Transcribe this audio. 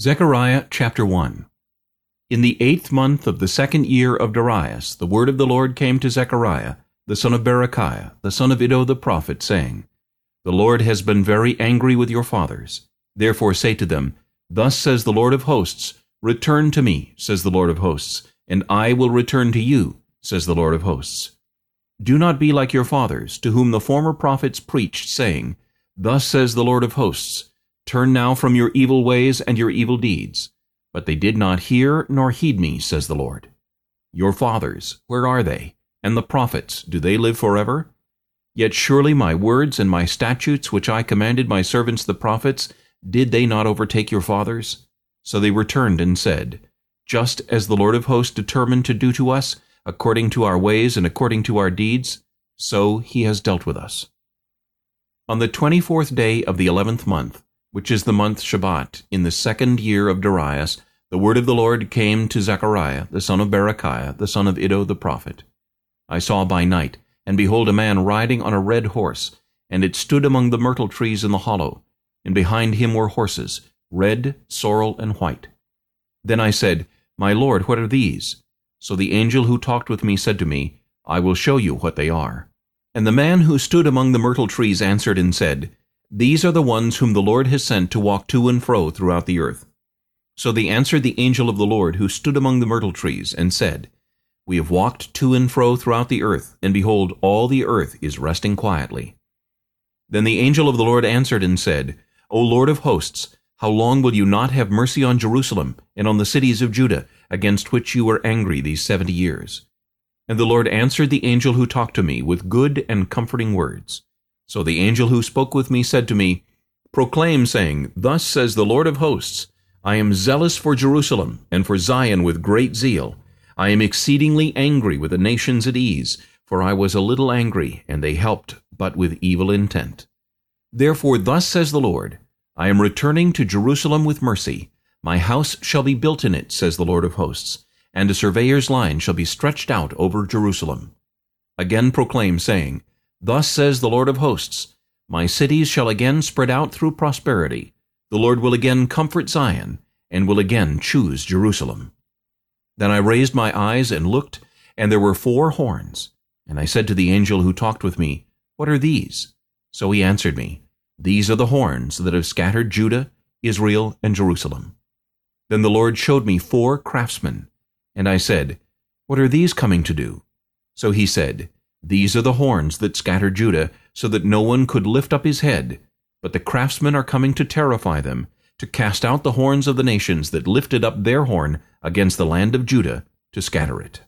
Zechariah chapter 1 In the eighth month of the second year of Darius, the word of the Lord came to Zechariah, the son of Berechiah, the son of Iddo the prophet, saying, The Lord has been very angry with your fathers. Therefore say to them, Thus says the Lord of hosts, Return to me, says the Lord of hosts, and I will return to you, says the Lord of hosts. Do not be like your fathers, to whom the former prophets preached, saying, Thus says the Lord of hosts, Turn now from your evil ways and your evil deeds. But they did not hear nor heed me, says the Lord. Your fathers, where are they? And the prophets, do they live forever? Yet surely my words and my statutes which I commanded my servants the prophets, did they not overtake your fathers? So they returned and said, Just as the Lord of hosts determined to do to us, according to our ways and according to our deeds, so he has dealt with us. On the twenty-fourth day of the eleventh month, which is the month Shebat, in the second year of Darius, the word of the Lord came to Zechariah, the son of Berechiah, the son of Iddo the prophet. I saw by night, and behold a man riding on a red horse, and it stood among the myrtle trees in the hollow, and behind him were horses, red, sorrel, and white. Then I said, My Lord, what are these? So the angel who talked with me said to me, I will show you what they are. And the man who stood among the myrtle trees answered and said, these are the ones whom the Lord has sent to walk to and fro throughout the earth. So they answered the angel of the Lord who stood among the myrtle trees, and said, We have walked to and fro throughout the earth, and behold, all the earth is resting quietly. Then the angel of the Lord answered and said, O Lord of hosts, how long will you not have mercy on Jerusalem and on the cities of Judah, against which you were angry these seventy years? And the Lord answered the angel who talked to me with good and comforting words. So the angel who spoke with me said to me, Proclaim, saying, Thus says the Lord of hosts, I am zealous for Jerusalem and for Zion with great zeal. I am exceedingly angry with the nations at ease, for I was a little angry, and they helped, but with evil intent. Therefore thus says the Lord, I am returning to Jerusalem with mercy. My house shall be built in it, says the Lord of hosts, and a surveyor's line shall be stretched out over Jerusalem. Again proclaim, saying, Thus says the Lord of hosts, My cities shall again spread out through prosperity. The Lord will again comfort Zion, and will again choose Jerusalem. Then I raised my eyes and looked, and there were four horns. And I said to the angel who talked with me, What are these? So he answered me, These are the horns that have scattered Judah, Israel, and Jerusalem. Then the Lord showed me four craftsmen. And I said, What are these coming to do? So he said, these are the horns that scattered Judah, so that no one could lift up his head. But the craftsmen are coming to terrify them, to cast out the horns of the nations that lifted up their horn against the land of Judah, to scatter it.